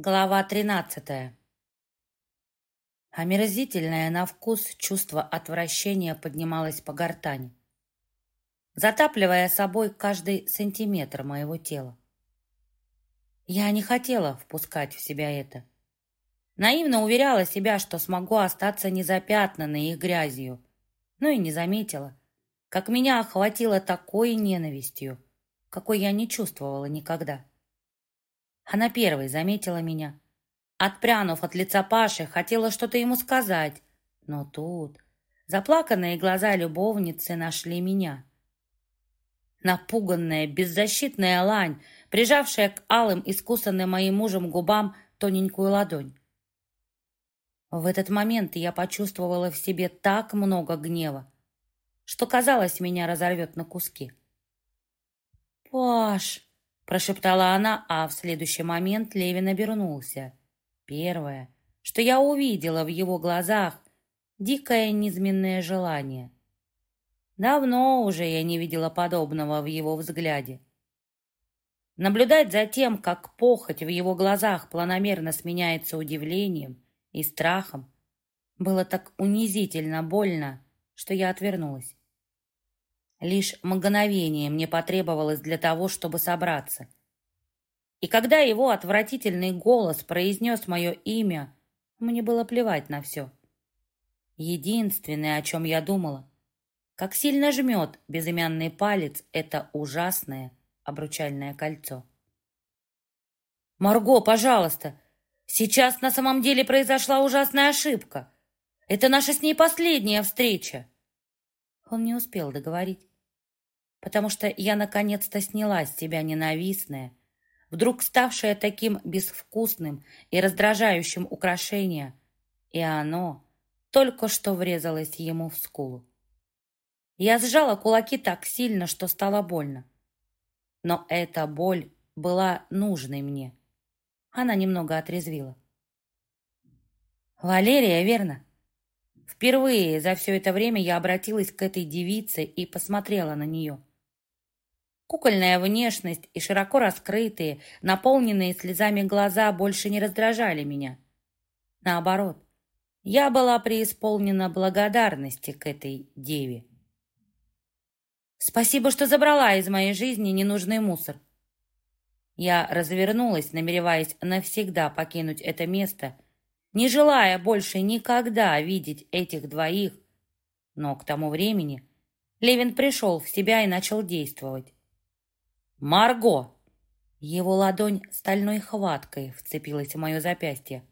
Глава тринадцатая. Омерзительное на вкус чувство отвращения поднималось по гортани, затапливая собой каждый сантиметр моего тела. Я не хотела впускать в себя это. Наивно уверяла себя, что смогу остаться незапятнанной их грязью, но и не заметила, как меня охватило такой ненавистью, какой я не чувствовала никогда. Она первой заметила меня. Отпрянув от лица Паши, хотела что-то ему сказать. Но тут заплаканные глаза любовницы нашли меня. Напуганная, беззащитная лань, прижавшая к алым, искусанным моим мужем губам тоненькую ладонь. В этот момент я почувствовала в себе так много гнева, что, казалось, меня разорвет на куски. «Паш!» Прошептала она, а в следующий момент Левин обернулся. Первое, что я увидела в его глазах, дикое низменное желание. Давно уже я не видела подобного в его взгляде. Наблюдать за тем, как похоть в его глазах планомерно сменяется удивлением и страхом, было так унизительно больно, что я отвернулась. Лишь мгновение мне потребовалось для того, чтобы собраться. И когда его отвратительный голос произнес мое имя, мне было плевать на все. Единственное, о чем я думала, как сильно жмет безымянный палец это ужасное обручальное кольцо. «Марго, пожалуйста, сейчас на самом деле произошла ужасная ошибка. Это наша с ней последняя встреча». Он не успел договорить потому что я наконец-то сняла с себя ненавистное, вдруг ставшее таким безвкусным и раздражающим украшение, и оно только что врезалось ему в скулу. Я сжала кулаки так сильно, что стало больно. Но эта боль была нужной мне. Она немного отрезвила. «Валерия, верно?» Впервые за все это время я обратилась к этой девице и посмотрела на нее. Кукольная внешность и широко раскрытые, наполненные слезами глаза больше не раздражали меня. Наоборот, я была преисполнена благодарности к этой деве. Спасибо, что забрала из моей жизни ненужный мусор. Я развернулась, намереваясь навсегда покинуть это место, не желая больше никогда видеть этих двоих. Но к тому времени Левин пришел в себя и начал действовать. «Марго!» Его ладонь стальной хваткой вцепилась в мое запястье.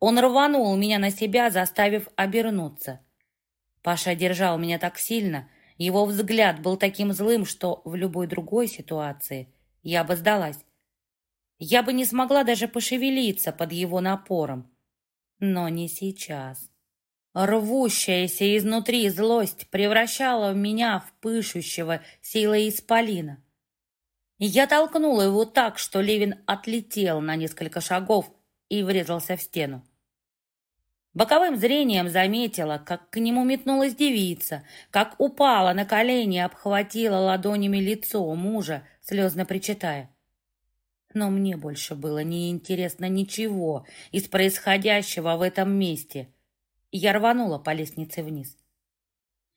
Он рванул меня на себя, заставив обернуться. Паша держал меня так сильно, его взгляд был таким злым, что в любой другой ситуации я бы сдалась. Я бы не смогла даже пошевелиться под его напором. Но не сейчас. Рвущаяся изнутри злость превращала меня в пышущего силой исполина. Я толкнула его так, что Левин отлетел на несколько шагов и врезался в стену. Боковым зрением заметила, как к нему метнулась девица, как упала на колени и обхватила ладонями лицо мужа, слезно причитая. Но мне больше было неинтересно ничего из происходящего в этом месте. Я рванула по лестнице вниз.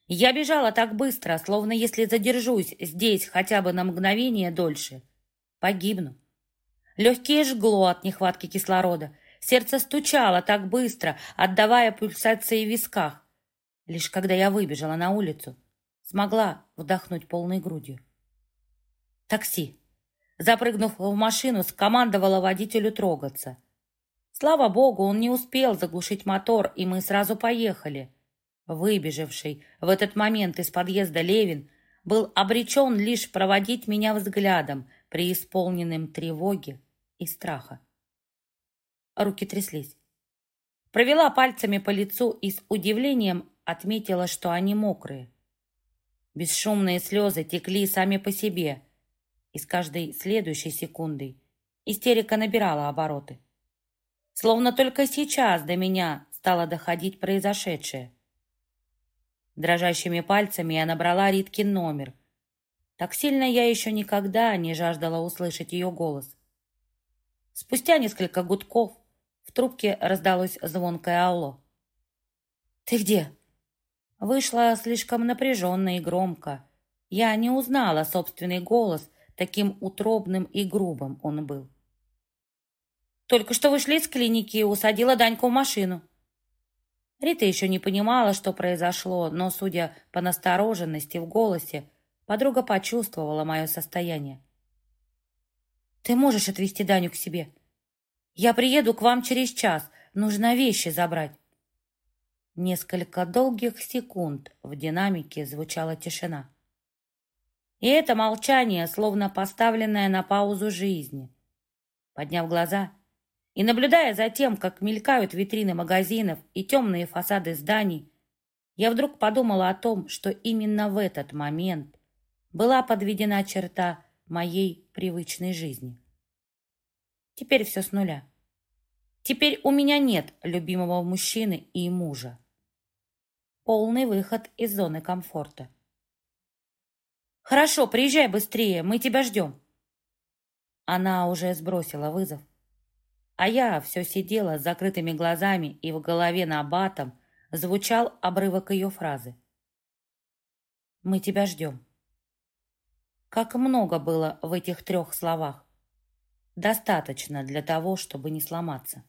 Я бежала так быстро, словно если задержусь здесь хотя бы на мгновение дольше, погибну. Легкие жгло от нехватки кислорода. Сердце стучало так быстро, отдавая пульсации в висках. Лишь когда я выбежала на улицу, смогла вдохнуть полной грудью. Такси. Запрыгнув в машину, скомандовала водителю трогаться. Слава богу, он не успел заглушить мотор, и мы сразу поехали. Выбежавший в этот момент из подъезда Левин был обречен лишь проводить меня взглядом, преисполненным тревоги и страха. Руки тряслись. Провела пальцами по лицу и с удивлением отметила, что они мокрые. Бесшумные слезы текли сами по себе, и с каждой следующей секундой истерика набирала обороты. Словно только сейчас до меня стало доходить произошедшее. Дрожащими пальцами я набрала Риткин номер. Так сильно я еще никогда не жаждала услышать ее голос. Спустя несколько гудков в трубке раздалось звонкое «Алло». «Ты где?» Вышло слишком напряженно и громко. Я не узнала собственный голос, таким утробным и грубым он был. «Только что вышли из клиники и усадила Даньку в машину». Рита еще не понимала, что произошло, но, судя по настороженности в голосе, подруга почувствовала мое состояние. «Ты можешь отвезти Даню к себе? Я приеду к вам через час. Нужно вещи забрать». Несколько долгих секунд в динамике звучала тишина. И это молчание, словно поставленное на паузу жизни. Подняв глаза и наблюдая за тем, как мелькают витрины магазинов и темные фасады зданий, я вдруг подумала о том, что именно в этот момент была подведена черта моей привычной жизни. Теперь все с нуля. Теперь у меня нет любимого мужчины и мужа полный выход из зоны комфорта. «Хорошо, приезжай быстрее, мы тебя ждем». Она уже сбросила вызов, а я все сидела с закрытыми глазами, и в голове на батом звучал обрывок ее фразы. «Мы тебя ждем». Как много было в этих трех словах. Достаточно для того, чтобы не сломаться.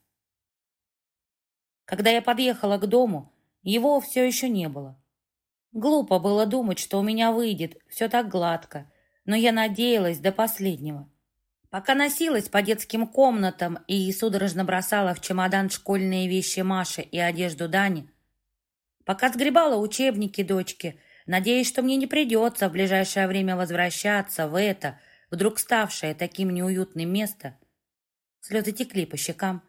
Когда я подъехала к дому, его все еще не было. Глупо было думать, что у меня выйдет все так гладко, но я надеялась до последнего. Пока носилась по детским комнатам и судорожно бросала в чемодан школьные вещи Маши и одежду Дани, пока сгребала учебники дочки, надеясь, что мне не придется в ближайшее время возвращаться в это, вдруг ставшее таким неуютным место, слезы текли по щекам.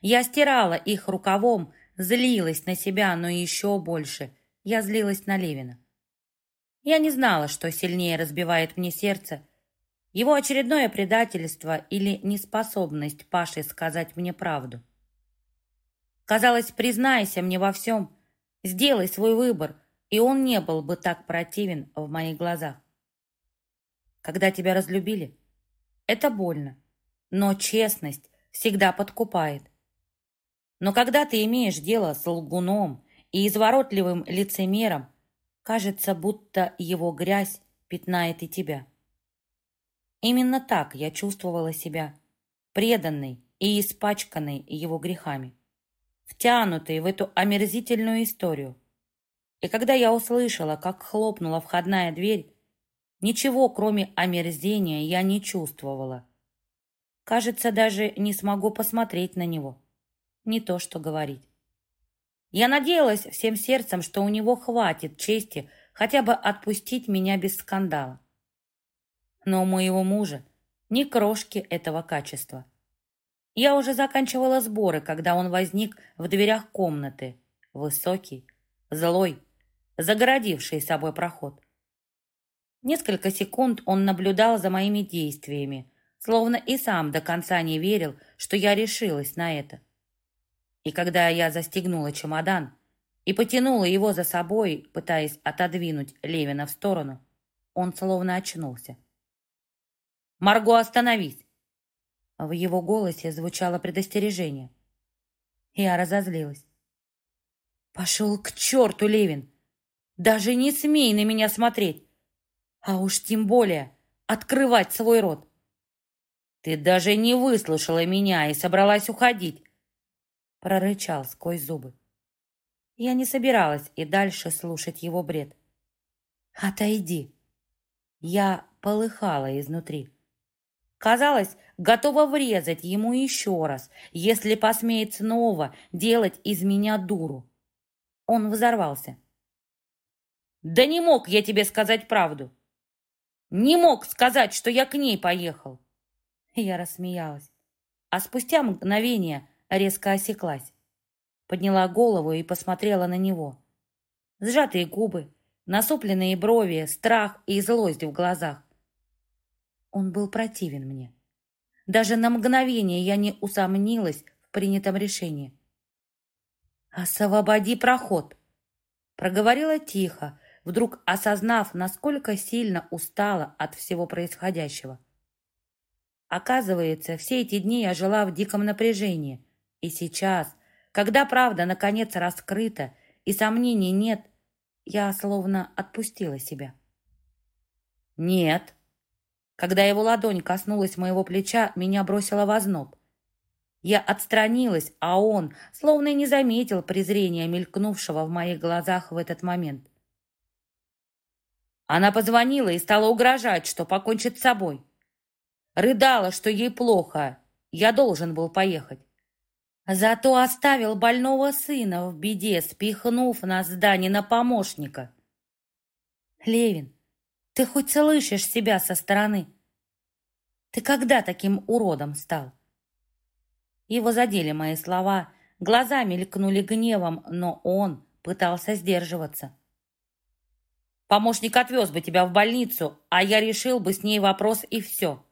Я стирала их рукавом, Злилась на себя, но еще больше. Я злилась на Левина. Я не знала, что сильнее разбивает мне сердце. Его очередное предательство или неспособность Паши сказать мне правду. Казалось, признайся мне во всем, сделай свой выбор, и он не был бы так противен в моих глазах. Когда тебя разлюбили, это больно, но честность всегда подкупает. Но когда ты имеешь дело с лгуном и изворотливым лицемером, кажется, будто его грязь пятнает и тебя. Именно так я чувствовала себя, преданной и испачканной его грехами, втянутой в эту омерзительную историю. И когда я услышала, как хлопнула входная дверь, ничего, кроме омерзения, я не чувствовала. Кажется, даже не смогу посмотреть на него не то что говорить. Я надеялась всем сердцем, что у него хватит чести хотя бы отпустить меня без скандала. Но у моего мужа ни крошки этого качества. Я уже заканчивала сборы, когда он возник в дверях комнаты, высокий, злой, загородивший собой проход. Несколько секунд он наблюдал за моими действиями, словно и сам до конца не верил, что я решилась на это. И когда я застегнула чемодан и потянула его за собой, пытаясь отодвинуть Левина в сторону, он словно очнулся. «Марго, остановись!» В его голосе звучало предостережение. Я разозлилась. «Пошел к черту, Левин! Даже не смей на меня смотреть! А уж тем более открывать свой рот! Ты даже не выслушала меня и собралась уходить прорычал сквозь зубы. Я не собиралась и дальше слушать его бред. «Отойди!» Я полыхала изнутри. Казалось, готова врезать ему еще раз, если посмеет снова делать из меня дуру. Он взорвался. «Да не мог я тебе сказать правду! Не мог сказать, что я к ней поехал!» Я рассмеялась. А спустя мгновение резко осеклась. Подняла голову и посмотрела на него. Сжатые губы, насупленные брови, страх и злость в глазах. Он был противен мне. Даже на мгновение я не усомнилась в принятом решении. «Освободи проход!» Проговорила тихо, вдруг осознав, насколько сильно устала от всего происходящего. Оказывается, все эти дни я жила в диком напряжении. И сейчас, когда правда наконец раскрыта и сомнений нет, я словно отпустила себя. «Нет». Когда его ладонь коснулась моего плеча, меня бросило в озноб. Я отстранилась, а он словно не заметил презрения, мелькнувшего в моих глазах в этот момент. Она позвонила и стала угрожать, что покончит с собой. Рыдала, что ей плохо. Я должен был поехать. Зато оставил больного сына в беде, спихнув нас с на помощника. Левин, ты хоть слышишь себя со стороны? Ты когда таким уродом стал? Его задели мои слова, глаза мелькнули гневом, но он пытался сдерживаться. Помощник отвез бы тебя в больницу, а я решил бы с ней вопрос и все.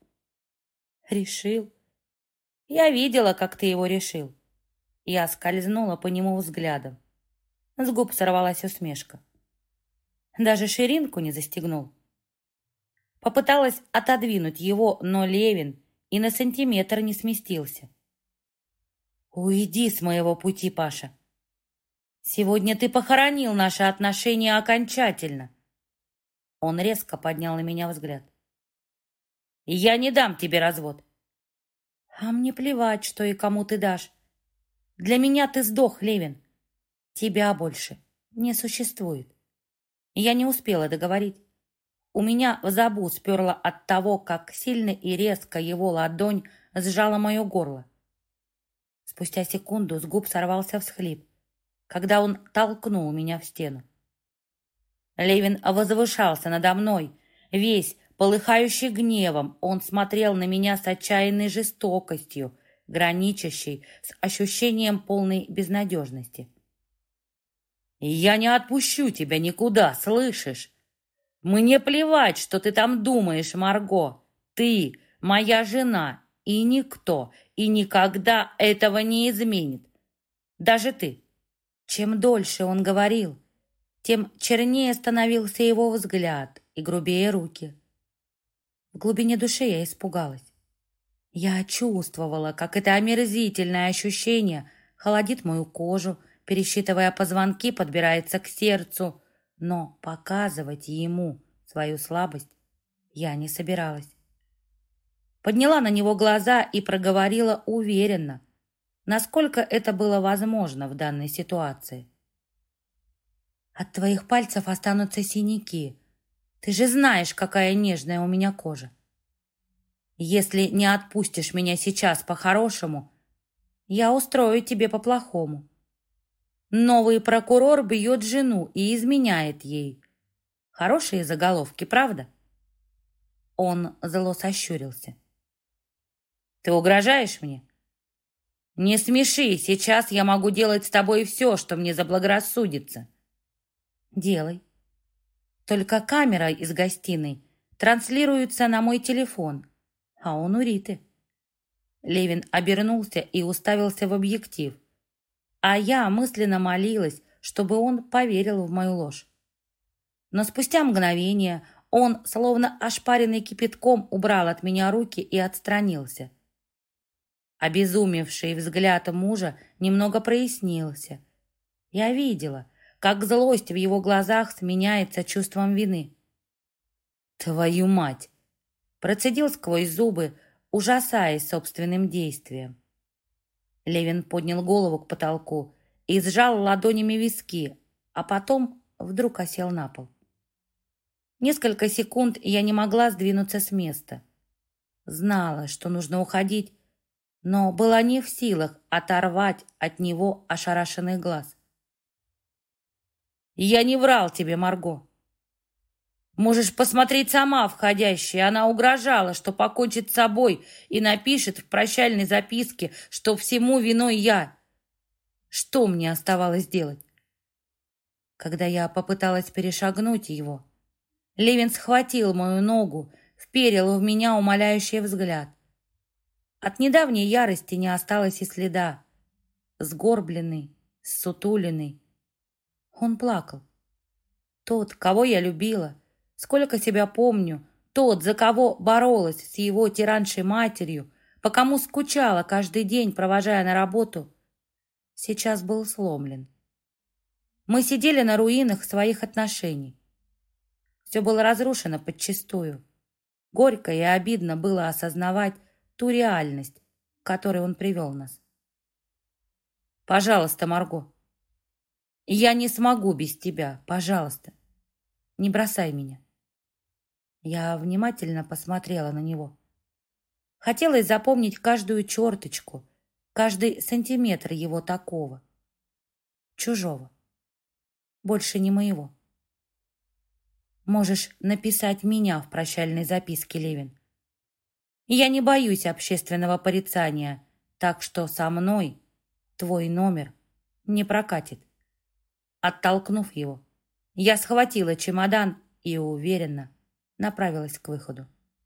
Решил? Я видела, как ты его решил. Я скользнула по нему взглядом. С губ сорвалась усмешка. Даже ширинку не застегнул. Попыталась отодвинуть его, но Левин и на сантиметр не сместился. «Уйди с моего пути, Паша. Сегодня ты похоронил наши отношения окончательно. Он резко поднял на меня взгляд. «Я не дам тебе развод». «А мне плевать, что и кому ты дашь. Для меня ты сдох, Левин. Тебя больше не существует». Я не успела договорить. У меня в забу сперло от того, как сильно и резко его ладонь сжала мое горло. Спустя секунду с губ сорвался всхлип, когда он толкнул меня в стену. Левин возвышался надо мной, весь полыхающий гневом. Он смотрел на меня с отчаянной жестокостью, граничащей с ощущением полной безнадежности. «Я не отпущу тебя никуда, слышишь? Мне плевать, что ты там думаешь, Марго. Ты моя жена, и никто, и никогда этого не изменит. Даже ты». Чем дольше он говорил, тем чернее становился его взгляд и грубее руки. В глубине души я испугалась. Я чувствовала, как это омерзительное ощущение холодит мою кожу, пересчитывая позвонки, подбирается к сердцу, но показывать ему свою слабость я не собиралась. Подняла на него глаза и проговорила уверенно, насколько это было возможно в данной ситуации. От твоих пальцев останутся синяки. Ты же знаешь, какая нежная у меня кожа. Если не отпустишь меня сейчас по-хорошему, я устрою тебе по-плохому. Новый прокурор бьет жену и изменяет ей. Хорошие заголовки, правда? Он зло сощурился. Ты угрожаешь мне? Не смеши, сейчас я могу делать с тобой все, что мне заблагорассудится. Делай. Только камера из гостиной транслируется на мой телефон, а он у Риты. Левин обернулся и уставился в объектив, а я мысленно молилась, чтобы он поверил в мою ложь. Но спустя мгновение он, словно ошпаренный кипятком, убрал от меня руки и отстранился. Обезумевший взгляд мужа немного прояснился. Я видела, как злость в его глазах сменяется чувством вины. «Твою мать!» Процедил сквозь зубы, ужасаясь собственным действием. Левин поднял голову к потолку и сжал ладонями виски, а потом вдруг осел на пол. Несколько секунд я не могла сдвинуться с места. Знала, что нужно уходить, но была не в силах оторвать от него ошарашенный глаз. Я не врал тебе, Марго. Можешь посмотреть сама входящая. Она угрожала, что покончит с собой и напишет в прощальной записке, что всему виной я. Что мне оставалось делать? Когда я попыталась перешагнуть его, Левин схватил мою ногу, вперил в меня умоляющий взгляд. От недавней ярости не осталось и следа. Сгорбленный, сутуленный, он плакал. Тот, кого я любила, сколько себя помню, Тот, за кого боролась с его тираншей матерью, по кому скучала каждый день, провожая на работу, сейчас был сломлен. Мы сидели на руинах своих отношений. Все было разрушено подчистую. Горько и обидно было осознавать ту реальность, к которой он привел нас. «Пожалуйста, Марго, я не смогу без тебя, пожалуйста, не бросай меня». Я внимательно посмотрела на него. Хотелось запомнить каждую черточку, каждый сантиметр его такого. Чужого. Больше не моего. Можешь написать меня в прощальной записке, Левин. Я не боюсь общественного порицания, так что со мной твой номер не прокатит. Оттолкнув его, я схватила чемодан и уверенно направилась к выходу.